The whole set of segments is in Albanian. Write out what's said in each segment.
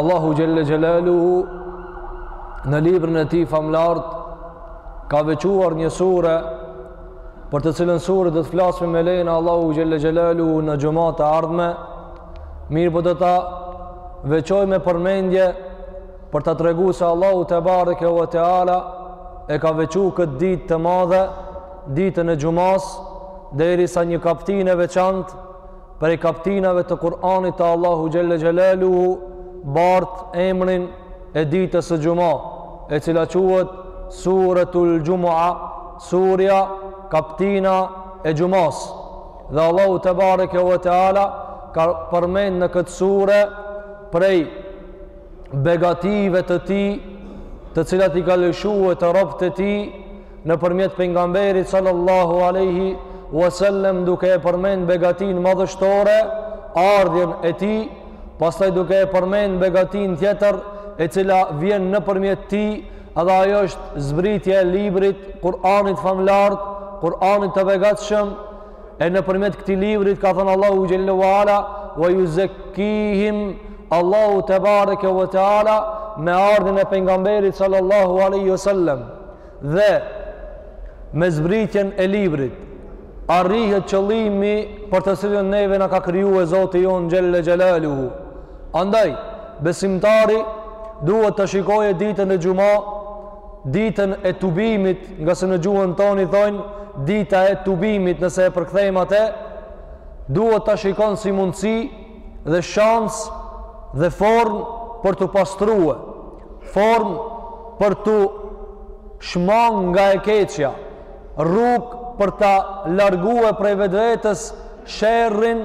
Allahu xhelle xhelaluhu në librin e tij famëlartë ka veçuar një sure për të cilën sure do të flasim me lejen e Allahu xhelle xhelaluhu në xhumat të ardhme mirëpo do ta veçoj me përmendje për të tregu se Allahu tebareke ve teala e ka veçu këtë ditë të madhe ditën e xhumasë derisa një kaptinë e veçantë Prej kaptinave të Kur'anit të Allahu xhelle xhelaluhu bart emrin e ditës së xhuma, e cila quhet Suretul Xhumua, surja kaptina e xhumasë. Dhe Allahu tebareke ve teala ka përmend në këtë sure prej begative të tij të cilat i ka lëshue te robt e tij nëpërmjet pengamberit sallallahu aleyhi wasallem duke e përmend begatinë madhështore ardhjen e tij pastaj duke e përmend begatinë tjetër e cila vjen nëpërmjet tij edhe ajo është zbritja e librit Kur'anit famëlartë Kur'anit të begatshëm e nëpërmjet këtij librit ka thënë Allahu xhelle ve ala ve juzekkihim Allahu tebareke ve teala me ardhjen e pengamberit sallallahu aleyhi sallem dhe me zbritjen e librit arrihet qëllimi për të cilin neve na ka krijue Zoti jonë xhelle xhelaluhu andaj besimtari duhet ta shikojë ditën e xhuma ditën e tubimit, ngase në gjuhën tonë i thonë dita e tubimit, nëse e përkthejmë atë, duhet ta shikon si mundësi dhe shans dhe formë për t'u pastruar, formë për t'u shmang nga e keqja, rrugë për ta larguar prej vetvetes sherrin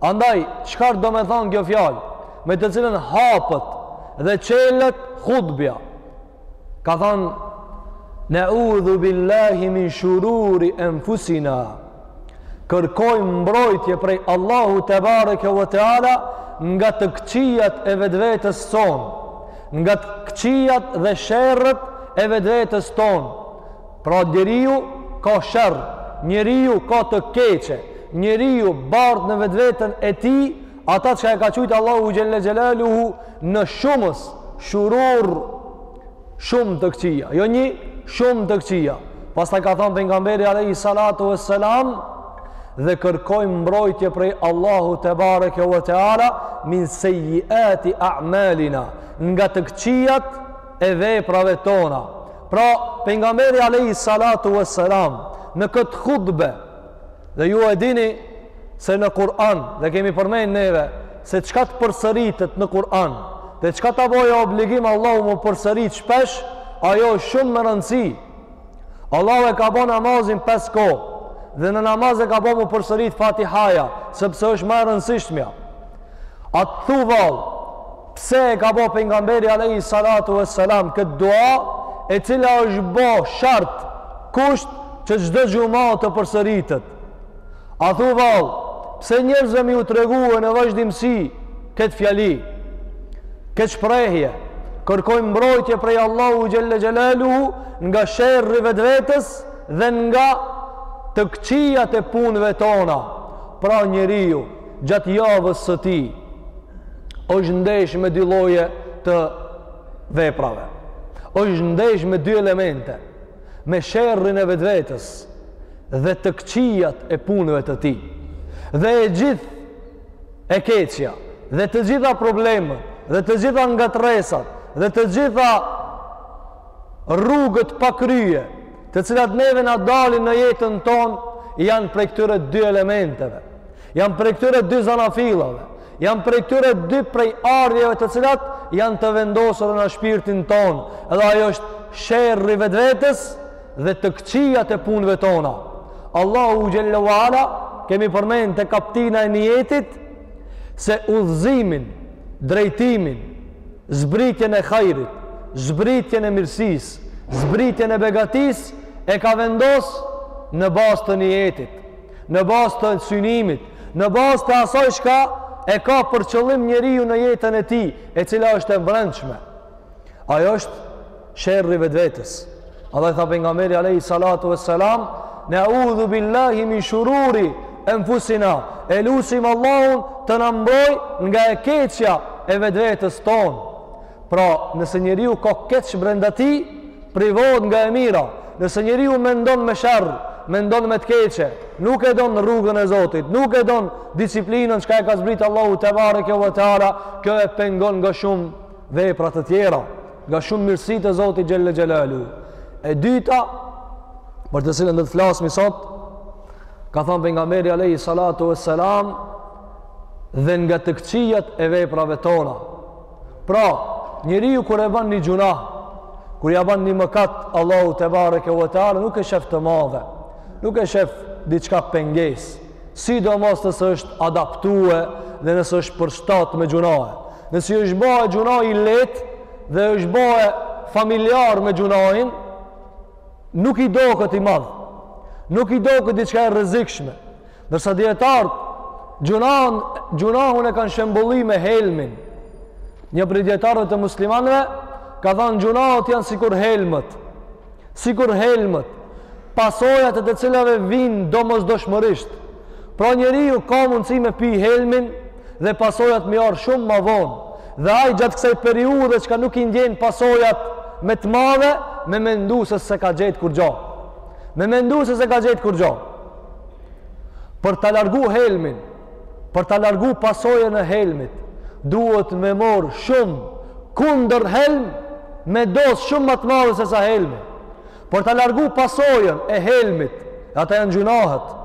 Andaj, çfarë do me thonë kjo fjalë, me të cilën hapet dhe çelet hutbja? Ka thonë, neudhu billahi min shururi enfusina, kërkojmë mbrojtje prej Allahu tebareke ve teala nga të këqijat e vetvetes tonë, nga të këqijat dhe sherret e vetvetes tonë, Pra njeriu ka sherr, njeriu ka të keqe, njeriu bart në vetveten e tij ata çka e ka quajt Allahu xhelle xhelaluhu në shumës, shurur shumë të këqija, jo një shumë të këqija. Pastaj ka thënë pejgamberi alejhi salatu vesselam dhe kërkojmë mbrojtje prej Allahu tebareke ve teala min sejjiati a'malina nga të këqijat e veprave tona. Pra, pejgamberi alayhi salatu wassalam në këtë hutbe dhe ju e dini se në Kur'an dhe kemi përmend neve se çka të përsëritet në Kur'an dhe çka ta bojë obligim Allahu me përsërit shpesh, ajo është shumë me rëndësi. Allahu e ka bo namazin pesë kohë dhe në namaz e ka bo me përsërit Fatihaja, sepse është ma e rëndësishmja. A thu vallë, Pse e ka bo pejgamberi alayhi salatu wassalam këtë dua e cila është bo shart kusht që çdo xhuma të përsëritet. A thu vallë, pse njerëzve me ju tregue në vazhdimësi këtë fjali, këtë shprehje, kërkojmë mbrojtje prej Allahut xhelle xhelaluhu nga sherri i vetvetes dhe nga të këqijat e punëve tona, pra njeriu, gjatë javës së tij është ndesh me dy lloje të veprave është ndesh me dy elemente me sherrin e vetvetes dhe të këqijat e punëve të tij dhe e gjithë e keqja dhe të gjitha problemet dhe të gjitha ngatërresat dhe të gjitha rrugët pa kryje të cilat neve na dalin në jetën tonë janë prej këtyre dy elementeve Janë prej këtyre dy zanafillave, janë prej këtyre dy prejardhjeve të cilat janë të vendosura në shpirtin tonë, dhe ai është sherri i vetvetes dhe të këqijat e punëve tona. Allahu xhelle ue ala, kemi përmend te kaptina e nijetit, se udhëzimin, drejtimin, zbritjen e hajrit, zbritjen e mirësisë, zbritjen e begatisë, e ka vendos në bazë të nijetit. në bazë të synimit, në bazë të asaj çka e ka për qëllim njeriu në jetën e tij, e cila është e brendshme. Ai është sherri i vetvetes. Andaj tha pejgamberi alayhi salatu vesselam, "Na'udhu billahi min shururi anfusina." E lusim Allahun të na mbrojë nga e keqja e vetvetes tonë. Pra, nëse njeriu ka keq brenda tij, Privohet nga e mira. Nëse njeriu mendon me sherr, mendon me të keqe, nuk e don rrugën e Zotit, nuk e don disiplinën çka e ka zbrit Allahu tebareke ve teala, kjo e pengon nga shumë vepra të tjera, nga shumë mirësi të Zotit xhelle xhelaluhu. E dyta, për të cilën do të flasim sot, ka thanë pejgamberi alayhi salatu vesselam dhe nga të këqijat e veprave tona. Pra, njeriu kur e ban një gjunah, kur ja ban një mëkat Allahu tebareke ue teala nuk e shef të madhe, nuk e shef diçka pengesë. Sidomos nëse është adaptue dhe nëse është përshtat me gjunahe. Nëse ju është ba gjunahi i lehtë dhe është ba familjar me gjunahin, nuk i doket i madh. Nuk i doket diçka e rrezikshme. Ndërsa dijetarët, gjunahun, gjunahun e kanë shembëlly me helmin. Një prej dijetarëve të muslimanëve, ka thanë gjunahet janë sikur helmet. Sikur helmet. Pasojat e të cilave vijnë domosdoshmërisht. Pra njeriu ka mundësi me pi helmin dhe pasojat me i ardhë shumë ma vonë. Dhe ai gjatë kësaj periudhe çka nuk i ndjen pasojat me të madhe, me mendu se s'e ka gjetë kurgjo. Me mendu se s'e ka gjetë kurgjo. Për ta largu helmin, për ta largu pasojën e helmit, duhet me morr shumë kundër helm me dozë shumë ma të madhe sesa helmi. Për ta largu pasojën e helmit, e ata janë gjunahet.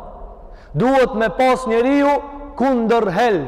Duhet me pas njeriu kundër helm,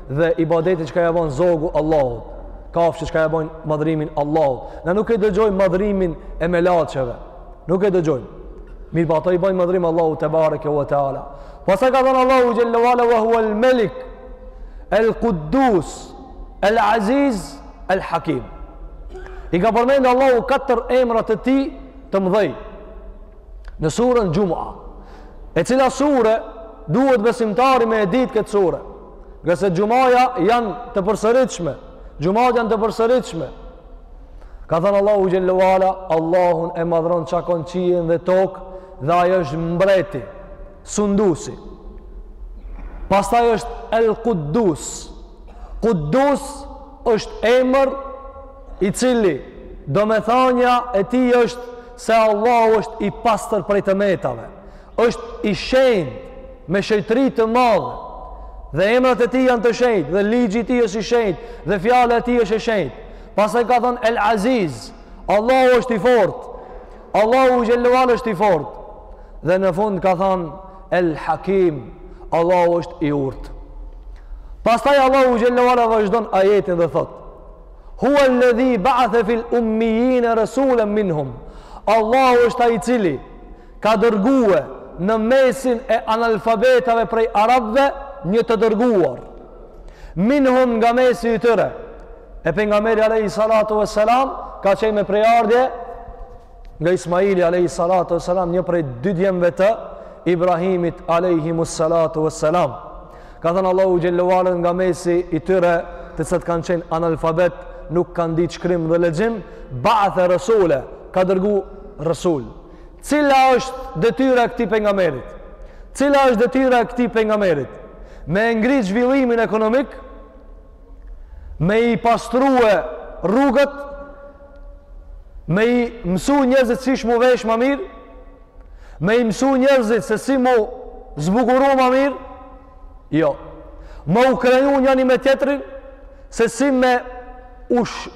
dhe ibadetin çka ja ban zogu Allahut, kafshët çka ja bajnë madhrimin Allahut. Na nuk e dëgjojmë madhrimin e melaqeve. Nuk e dëgjojmë. Mirëpo ata i bajnë madhrim Allahu tebareke ue teala. Pastaj ka thënë Allahu xhel-le ue ala wa huwa al malik al quddus al aziz al hakim. I ka përmendë Allahu katër emra të tij të mdhej në suren Xhumua e cila sure duhet besimtari me e ditë këtë sure Ngase xhumaja janë të përsëritshme, xhumat janë të përsëritshme. Ka thanë Allahu xhel-le ue ala, Allahun e madhron çka ka n'qiej dhe tokë dhe ai është mbreti, sunduesi. Pastaj është El Quddus. Quddus është emër i cili domethanja e tij është se Allahu është i pastër prej të metave. është i shenjtë me shenjtëri të madhe dhe emrat e tij janë të shenjtë dhe ligji i tij është i shenjtë dhe fjala e tij është e shenjtë pastaj ka thënë El Aziz Allahu është i fortë Allahu xhel-le ue ala është i fortë dhe në fund ka thënë El Hakim Allahu është i urtë pastaj Allahu xhel-le ue ala vazhdon ajetin dhe thotë Huel-ledhi ba'athe fil ummijjine resulen minhum Allahu është ai i cili Ka dërgue në mesin e analfabetave prej arabëve një të dërguar. Minhum nga mesi i tyre. E pejgamberi alayhi salatu vesselam ka qen me prejardhje nga Ismaili alayhi salatu vesselam një prej dy djemve të Ibrahimit alayhi salatu vesselam. Ka thënë Allahu xhallahu ala nga mesi i tyre të cilët kanë qenë analfabet, nuk kanë ditë shkrim dhe lexim, ba'atha resule, ka dërgu resul. Cila është detyra e këtij pejgamberit? Cila është detyra e këtij pejgamberit? Me ngrit zhvillimin ekonomik, me i pastrue rrugët, me i mësu njerëzit si m'u vesh ma mirë, me i mësu njerëzit se si m'u zbukuru ma mirë, jo, me u krenu një njani me tjetrin, se si me ush,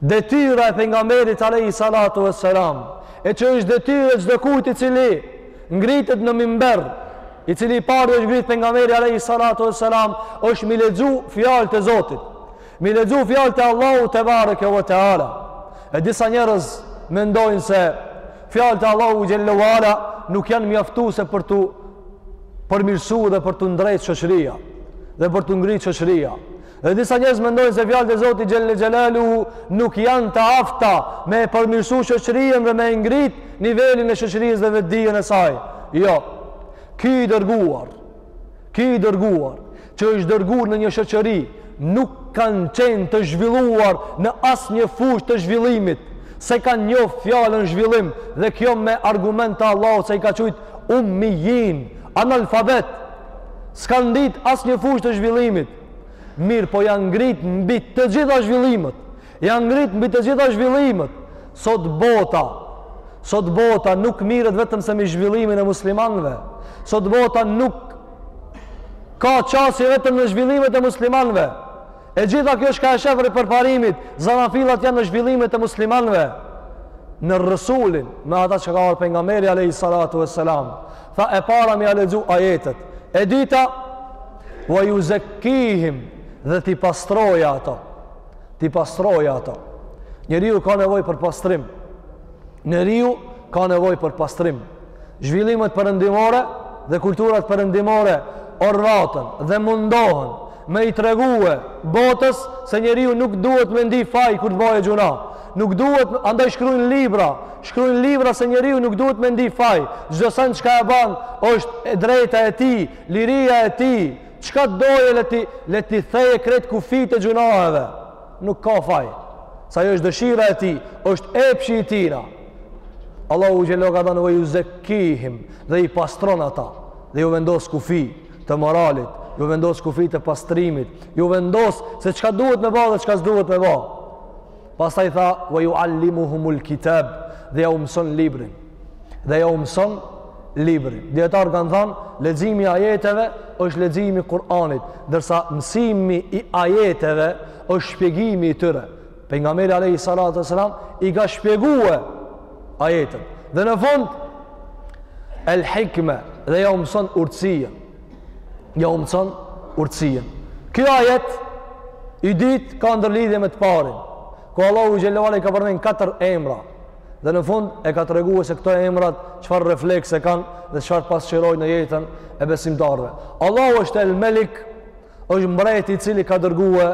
Detyra e pejgamberit alayhi salatu vesselam, e që është detyrë e çdo kujt i cili ngritet në mimber, i cili i parë është ngrit pejgamberi alayhi salatu vesselam, është m'i lexu fjalët e Zotit. M'i lexu fjalët e Allahut tebareke ve teala. E disa njerëz mendojnë se fjalët e Allahut xhallahu ala nuk janë mjaftuese për t'u përmirësu dhe për t'u ndreq shoqëria dhe për t'u ngrit shoqëria. Dhe disa njerëz mendojnë se fjalët e Zotit Xhelle Xhelaluhu nuk janë të afta me e përmirësu shoqërinë dhe me e ngrit nivelin e shoqërisë dhe vetëdijën e saj. Jo. Ky i dërguar, ky i dërguar që është dërgu në një shoqëri nuk kanë qenë të zhvilluar në asnjë fushë të zhvillimit, s'e kanë njoft fjalën zhvillim dhe kjo me argument të Allahut se i ka qujt ummijin, analfabet. S'kanë ditë asnjë fushë të zhvillimit. Mirë, po janë ngrit mbi të gjitha zhvillimet. Janë ngrit mbi të gjitha zhvillimet. Sot bota, sot bota nuk merret vetëm se me zhvillimin e muslimanve. Sot bota nuk ka qasje vetëm në zhvillimet e muslimanve. E gjitha kjo çka është e shfaqur i përparimit, zanafillat janë në zhvillimet e muslimanve. Në resulin, me ata që ka ardh pejgamberi alayhi salatu vesselam. Tha e para m'ia lexu ajetet. E dyta, Wa yuzakkihim dhe t'i pastrojë ato. T'i pastrojë ato. Njeriu ka nevojë për pastrim. Njeriu ka nevojë për pastrim. Zhvillimet perëndimore dhe kulturat perëndimore orvaten dhe mundohen me i tregue botës se njeriu nuk duhet me ndi faj kur të bëjë gjynah. Nuk duhet, andaj shkruajnë libra, shkruajnë libra se njeriu nuk duhet me ndi faj. Çdo send çka e bën është e drejta e tij, Liria e tij, çka doje le t'i le t'i theje krejt kufijtë e gjunaheve. Nuk ka faj. Se ajo është dëshira e tij, është epshi i tij. Allahu xhelle ve ala ka thanë ve juzekihim dhe i pastron ata dhe ju vendos kufi të moralit, ju vendos kufi të pastrimit, ju vendos se çka duhet me ba dhe çka s'duhet me ba. Pastaj tha ve juallimuhumul kitab dhe ja u mëson librin. dhe ja u mëson librin. Dijetarët kanë thanë, leximi i ajeteve është leximi i Kur'anit, ndërsa mësimi i ajeteve është shpjegimi i tyre. Pejgamberi alejhi salatu ve selam, i ka shpjegue ajetet. Dhe në fund, el hikme, dhe ja u mëson urtësien. Ja u mëson urtësien. Ky ajet i dytë, ka ndërlidhje me të parin. Ku Allahu xhelle ve ala i ka përmend katër emra, Dhe në fund e ka tregue se këto emrat çfarë reflekse kanë dhe çfarë pasqyrojnë në jetën e besimtarëve. Allahu është El Melik, është mbreti i cili ka dërgue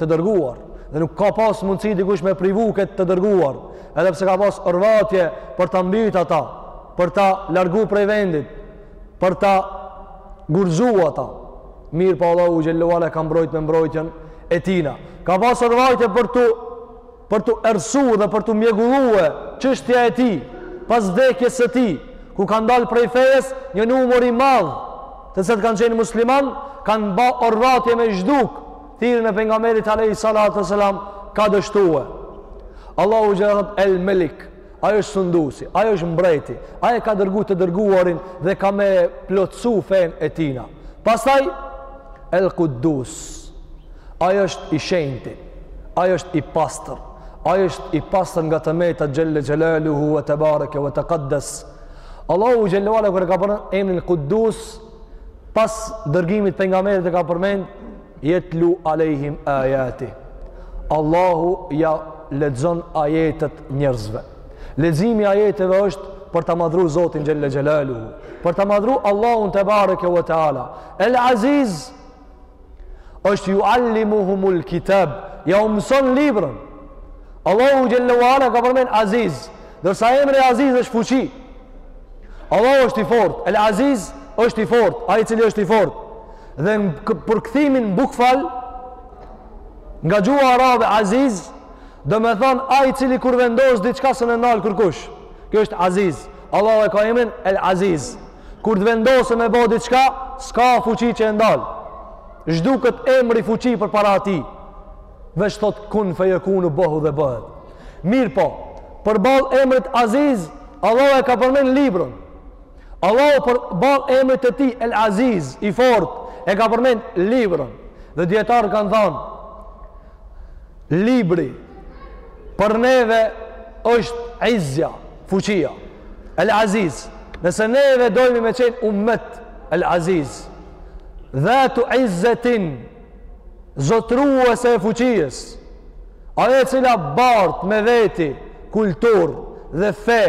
të dërguar dhe nuk ka pas mundësi dikush me privu këtë të dërguar, edhe pse ka pas orvatje për ta mbyt ata, për ta largu prej vendit, për ta gurzu ata. Mirëpo Allahu xhelle ve ala e ka mbrojt me mbrojtjen e tina. Ka pas orvatje për t'u për t'u errësu dhe për t'u mjegullue çështja e tij pas vdekjes së tij, ku kanë dalë prej fejes një numër i madh të cilët kanë qenë musliman, kanë ba orvatje me zhduk thirrjen e pejgamberit alejhi salatu selam ka dështue. Allahu xhelle ve ala el Melik Ai është sundusi, ai është mbreti, ai e ka dërgu të dërguarin dhe ka me plotësu fen e tina. Pastaj, El Kudus, ai është i shenjti, ai është i pastër, ai është i pastër nga të metat xhelle xhelaluhu ve tebareke ve tekaddes. Allahu xhelle ve ala kur e ka përmend emrin El Kudus, pas dërgimit pejgamberit e ka përmend, Jetlu alejhim ajatihi. Allahu ja lexon ajetet njerëzve. Leximi i ajeteve është për ta madhru Zotin xhelle xhelaluhu, për ta madhru Allahun tebareke ve teala. El Aziz është juallimuhumul kitab, ja u mëson librin. Allahu xhelle ve ala ka përmend Aziz, ndërsa emri Aziz është fuqi. Allahu është i fortë, El Aziz është i fortë, ai i cili është i fortë. Dhe në përkthimin bukval, nga gjuha arabe aziz, domethonë, ai i cili kur vendosë diçka s'e nal kërkush. Kjo është aziz. Allahu e ka emnin, el aziz. Kur të vendosë me bo diçka, s'ka fuqi që e ndal. Zhduket emri fuqi përpara atij. Veç thotë kun fejekunu bëhu dhe bëhet. Mirëpo, përballë emrit aziz, Allahu e ka përmend librin. Allahu përballë emrit të tij El Aziz, i fortë, e ka përmend librin. Dhe dijetarët kanë thënë libri për neve është izja, fuqia. El Aziz, nëse neve dojmë me qenë umet El Aziz, dhatu izzetin, zotëruese e fuqisë, ajo e cila bart me veti kulturë dhe fe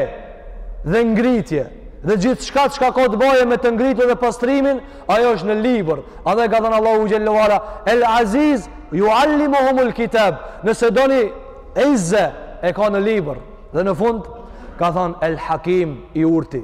dhe ngritje dhe gjithçka çka ka të bajë me të ngritje dhe pastrimin, ajo është në libër. Edhe ka thënë Allahu Xhelle ue ala, El Aziz, juallimuhumul kitab, nëse doni izze e ka në libër. Dhe në fund, ka thënë El Hakim i urti.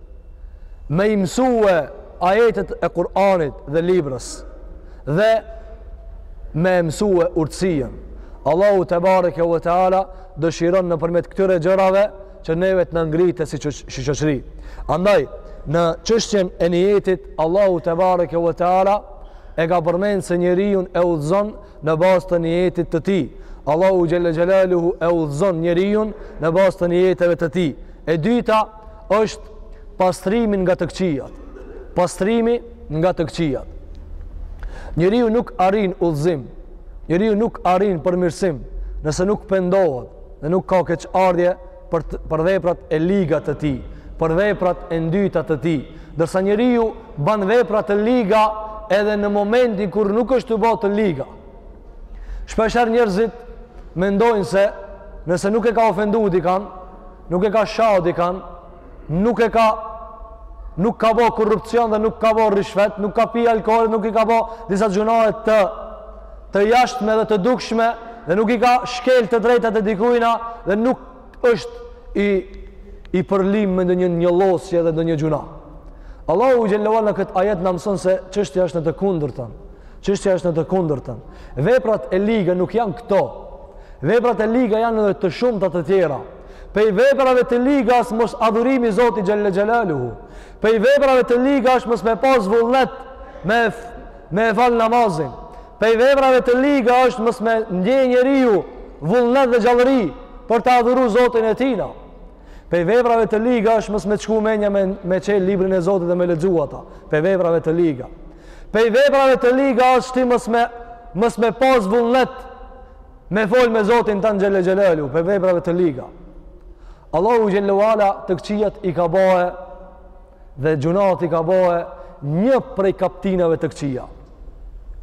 me i mësue ajetet e Kur'anit dhe librës dhe me e mësue urtësinë. Allahu tebareke ve teala dëshiron nëpërmjet këtyre gjërave që neve të na ngritë si shoqëri. Andaj, në çështjen e nijetit, Allahu tebareke ve teala e ka përmend se njeriun e udhëzon në bazë të nijetit të tij. Allahu xhele xhelaluhu e udhëzon njeriun në bazë të nijeteve të tij. E dyta, është pastrimi nga të këqijat. Pastrimi nga të këqijat. Njeriu nuk arrin udhëzim, njeriu nuk arrin përmirësim nëse nuk pendohet dhe nuk ka keqardhje për, për veprat e liga të tij, për veprat e ndyta të tij. Ndërsa njeriu ban vepra të liga edhe në momentin kur nuk është tu bo të liga. Shpeshherë njerëzit mendojnë se nëse nuk e ka ofendu dikan, Nuk e ka sha dikan, nuk e ka nuk ka bo korrupsion dhe nuk ka bo rishvet, nuk ka pi alkohol, nuk i ka bo disa gjunahe të, të jashtme dhe të dukshme dhe nuk i ka shkel të drejtat e dikujna dhe nuk është i, i përlym me ndonjë njollosje dhe ndonjë gjunah. Allahu xhelle ue ala në këtë ajet na mëson se çështja është në të kundërtën. Çështja është në të kundërtën. Veprat e ligë nuk janë këto. Veprat e liga janë edhe të shumta të tjera. Prej veprave të liga asht mos adhurimi i Zotit xhalla xhalaluhu. Prej veprave të liga është mos me pas vullnet me me e fal namazin. Prej veprave të liga është mos me ndje njeriu vullnet dhe gjallëri për ta adhuru Zotin e tina. Pe veprave të liga është mos me të shku menja me, me çelë librin e Zotit dhe me lexu ata. Pe veprave të liga. Pe veprave të liga është ti mos me, mos me pas vullnet me fol me Zotin tan xhele xhelaluhu. Pe veprave të liga. Allahu Xhelle ue ala të këqijat i ka ba edhe Dhe gjunahi ka bohet një prej kaptinave të këqia.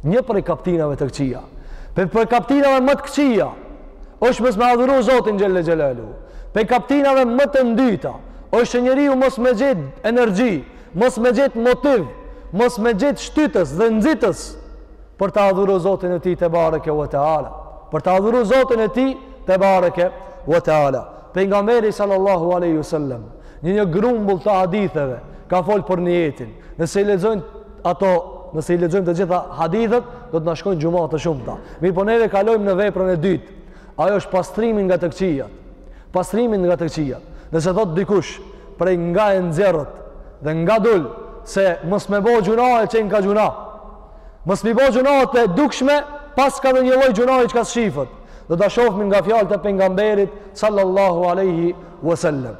Një prej kaptinave të këqia. Prej prej kaptinave më të këqia, është mos me adhuru Zotin xhele xhelaluhu. Prej kaptinave më të ndyta, është që njeriu mos me gjetë energji, mos me gjetë motiv, mos me gjetë shtytës dhe nxitës, për ta adhuru Zotin e tij tebareke ve teala. Për ta adhuru Zotin e tij tebareke ve teala. Pejgamberi sallallahu aleyhi sallem, në një grumbull të haditheve, ka folë për nijetin. Nëse i lexojmë ato, nëse i lexojmë të gjitha hadithet, do të na shkojnë xhuma të shumta. Mirëpo neve kalojmë në veprën e dytë. Ajo është pastrimi nga të këqijat. Pastrimi nga të këqijat. Nëse thotë dikush, prej nga e nxjerrët dhe nga dul, se mos me bo gjunah e qenka gjunah. Mos me i bo gjunahet e dukshme, paska dhe një lloj gjunahi që s'ka shifet. Do ta shohim nga fjalët e pejgamberit sallallahu alaihi wasallam.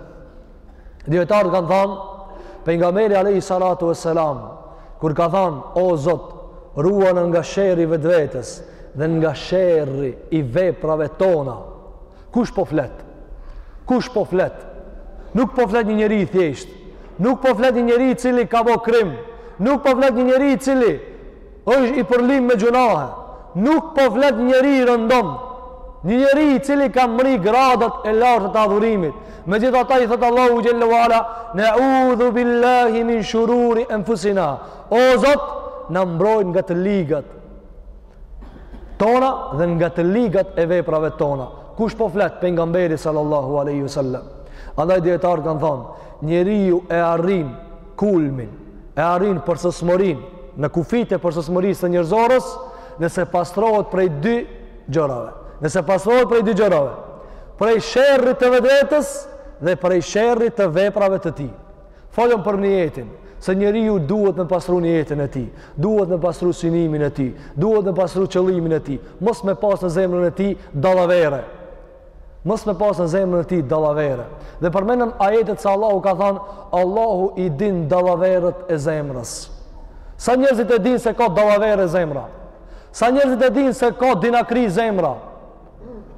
Dijetarët kanë thënë pejgamberi alaihi salatu wasalam kur ka thënë o Zot, ruajna nga sherri i vetvetes dhe nga sherri i veprave tona. Kush po flet? Kush po flet? Nuk po flet një njeri i thjeshtë. Nuk po flet një njeri i cili ka bo krim. Nuk po flet një njeri i cili është i përlim me gjunahe. Nuk po flet një njeri i rëndomtë. Një njeri i cili ka mrri gradat e larta të adhurimit. Megjithatë i thotë Allahut xhele ve ala, neudhu billahi min shururi enfusina. O Zot, na mbroj nga të ligat. tona dhe nga të ligat e veprave tona. Kush po flet? Pejgamberi sallallahu alaihi wasallam. Andaj dijetarët kanë thonë, njeriu e arrin kulmin, e arrin përsosmërinë në kufijtë e përsosmërisë së njerëzores, nëse pastrohet prej dy gjërave. Nëse pastrohet prej dy gjërave, prej sherrit të vetvetes dhe prej sherrit të veprave të tij. Folëm për nijetin, se njeriu duhet me pasru nijetin e tij, duhet me pasru synimin e tij, duhet me pasru qëllimin e tij, mos me pas në zemrën e tij dallavere. Mos me pas në zemrën e tij dallavere. Dhe përmendëm ajetet se Allahu ka thënë, Allahu i din dallaveret e zemrës. Sa njerëzit e dinë se ka dallavere zemra? Sa njerëzit e dinë se ka dinakri zemra?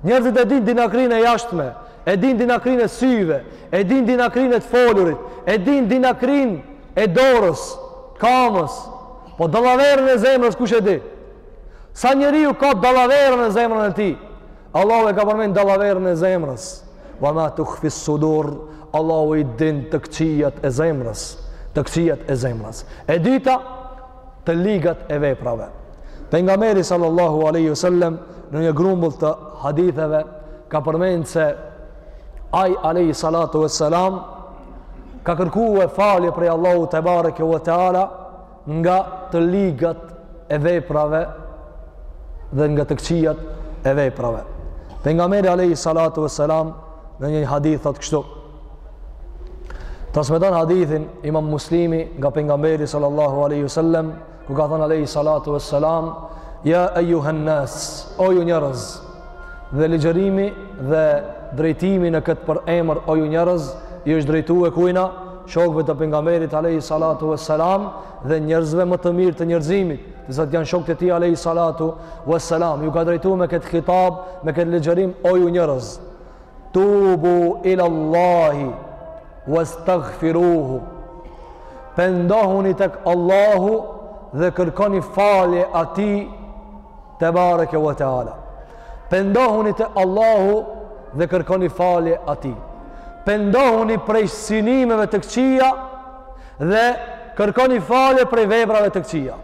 Njerëzit e din dinakrinë e jashtme, e din dinakrinë e syve, e din dinakrinë e të folurit, e din dinakrinë e dorës, kamës, po dallaveren e zemrës kush e di? Sa njeriu ka dallavere në zemrën e tij? Allahu e ka përmend dallaveren e zemrës, ve ma tuhfis sudur, Allahu i din të këqijat e zemrës, të këqijat e zemrës. E dyta, të ligat e veprave. Pejgamberi sallallahu alaihi wasallam në një grumbull të haditheve ka përmend se ai alaihi salatu wassalam ka kërkue falje prej Allahu te bareke ve teala nga të ligat e veprave dhe nga të këqijat e veprave. Pejgamberi alaihi salatu wassalam në një hadith thotë kështu: Transmeton hadithin Imam Muslimi nga pejgamberi sallallahu alaihi wasallam, ku ka thënë alaihi salatu wassalam, "Ya ayyuhan nas, o ju njerëz." Dhe ligjërimi dhe drejtimi në këtë përemër o ju njerëz, i është drejtue kujna, shokëve të pejgamberit alaihi salatu wassalam dhe njerëzve më të mirë të njerëzimit, të cilët janë shokët e tij alaihi salatu wassalam. Ju ka drejtu me këtë hitab, me këtë ligjërim o ju njerëz. Tubu ila Allahi wastaghfiruhu. Pendohuni tek Allahu dhe kërkoni falje atij te bareke ve teala. Pendohuni te Allahu dhe kërkoni falje atij. Pendohuni prej synimeve të këqija dhe kërkoni falje prej veprave të këqija.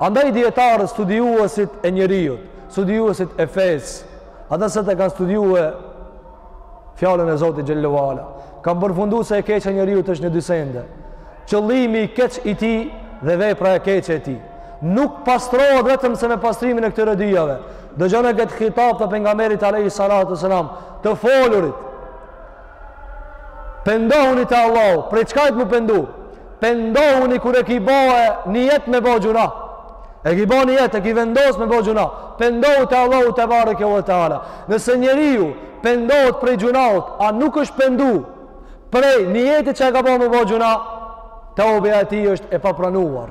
Andaj dijetarë, studiuesit e njeriut, studiuesit e fesë, ata se e kanë studiue fjalën e Zotit xhelle ve ala, kanë përfundu se e keqja e njeriut është në dy sende. Qëllimi i keq i tij dhe vepra e keqe e tij. Nuk pastrohet vetëm se me pastrimin e këtyre dyjave. Dëgjone këtë hitab të pejgamberit alaihi salatu wassalam, të folurit, Pendohuni te Allahu, prej çka është m'u pendu? Pendohuni kur e ki bo nijet me bo gjynah. E ki bo nijet, e ki vendos me bo gjynah. Pendohu te Allahu tebareke ve teala. Nëse njeriu pendohet prej gjynahut, a nuk është pendu prej nijetit që e ka bo me bo gjynah, tobja e tij është e papranuar.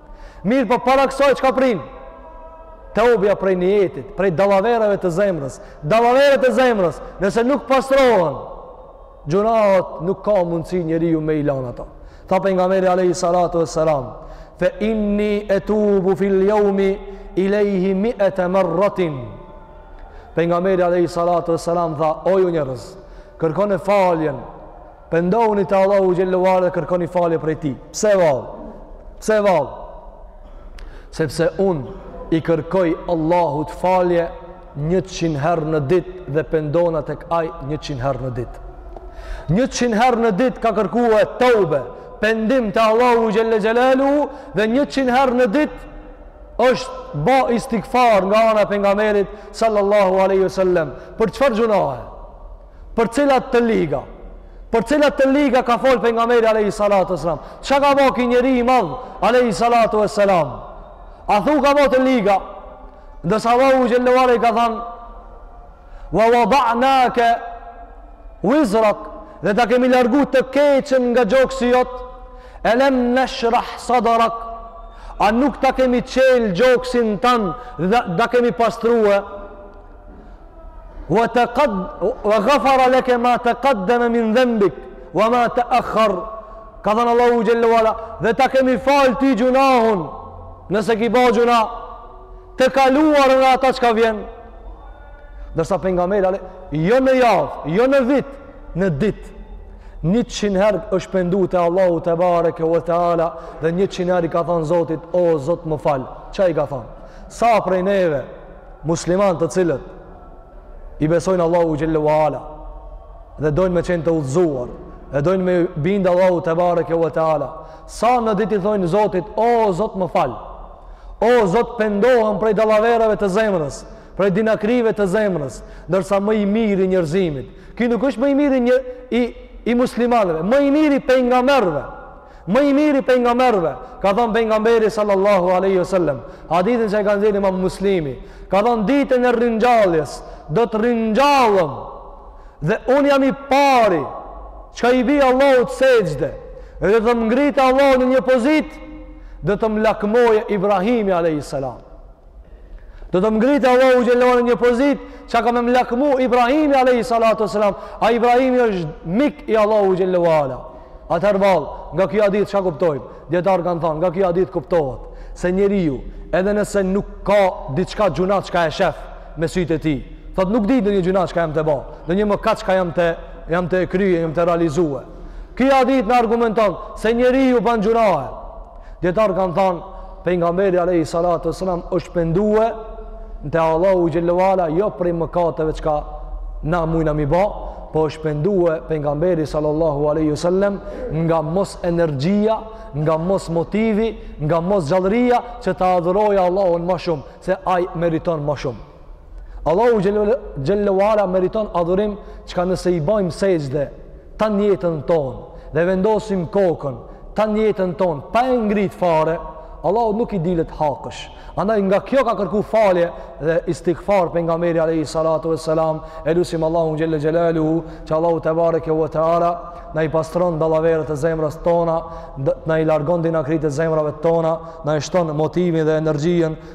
Mirëpo para kësaj çka prin? Tobja prej nijetit, prej dallavereve të zemrës. Dallaveret e zemrës, nëse nuk pastrohen, gjynahet nuk ka mundësi njeriu me i lan ato. Tha pejgamberi alaihi salatu wassalam, fe inni etubu fil jeumi ilejhi miete merratin. Pejgamberi alaihi salatu wassalam tha, o ju njerëz, kërkone faljen, Pendohuni te Allahu xhelle ve ala dhe kërkoni falje prej tij. Pse vallë? Pse vallë? Sepse unë i kërkoj Allahut falje 100 herë në ditë dhe pendona tek ai 100 herë në ditë. 100 herë në ditë ka kërkue teube, pendim te Allahu xhelle xhelaluhu dhe 100 herë në ditë është ba istigfar nga ana e pejgamberit sallallahu alaihi wasallam. Për çfarë gjynahe? Për cilat të liga? Për cilat të liga ka fol pejgamberi alejhi salatu ve selam? Ça ka ba ky njeri i madh alejhi salatu ve selam? A thu ka ba të liga? Ndërsa Allahu xhelle ve ala i ka thanë Ve veda'na anke vizrak Dhe ta kemi largu të keqen nga gjoksi jot Elem neshrah sadrak A nuk ta kemi çel gjoksin tan Dhe ta kemi pastrue ve tekad ve gafera leke ma tekaddeme min dhenbik ve ma teahhar ka thanë Allahu xhelle ve ala dhe ta kemi falë ty gjunahun nëse ki ba gjunah të kaluar dhe ata çka vjen ndërsa pejgamberi jo në javë, jo në vit në ditë njëqind herë është pendu te Allahu tebareke ve teala dhe njëqind herë i ka thanë Zotit o Zot më fal, ça i ka thanë sa prej neve muslimanë të cilët i besojnë Allahut xhelle ve ala dhe dojnë me qenë të udhëzuar dhe dojnë me bindë Allahut tebareke ve teala sa në ditë i thojnë Zotit o Zot më fal o Zot pendohem prej dallavereve të zemrës prej dinakërive të zemrës ndërsa më i miri i njerëzimit ky nuk është më i miri një i, i muslimanëve më i miri i pejgamberëve Më i miri i pejgamberëve, ka thanë pejgamberi sallallahu alaihi wasallam, hadithin që e ka nxjerrë Imam Muslimi, ka thanë ditën e ringjalljes, do të ringjallem dhe unë jam i pari çka i bi Allahut sexhde. Dhe do të më ngritë Allahu në një pozitë, do të më lakmojë Ibrahimi alayhis salam. Do të më ngritë Allahu xhelle ve ala në një pozitë që ka me më lakmu Ibrahimi a.s. A Ibrahimi është mik i Allahut xhelle ve ala. Atëherë vëlla, nga ky hadith çka kuptojmë? Dijetarët kanë thonë, nga ky hadith kuptohet se njeriu edhe nëse nuk ka diçka gjunah çka e shef me sytë e tij. Thotë nuk di ndonjë gjunah çka jam tu ba, ndonjë mëkat çka jam tu, jam tu e krye, jam tu realizue. Ky hadith na argumenton se njeriu ban gjunahe. Dijetarët kanë thanë, pejgamberi alejhi salatu ve selam është pendue te Allahu xhelle ve ala, jo prej mëkateve çka na mujna mi ba, po është pendue pejgamberi sallallahu alejhi ve sellem nga mos energjia, nga mos motivi, nga mos gjallëria që ta adhurojë Allahun ma shumë, se ai meriton ma shumë. Allahu xhelle ve ala meriton adhurim çka nëse i bajmë sexhde, tan jetën tonë dhe vendosim kokën tan jetën tonë pa e ngritë fare, Allahut nuk i dilet hakësh. Andaj nga kjo ka kërku falje dhe istighfar pejgamberi alayhi salatu vesselam, e lusim Allahun xhelle xhelaluhu, që Allahu tebareke ve teala na i pastron dallaveret e zemrave tona, na i largon dinakëritë e zemrave tona, na i shton motivin dhe energjinë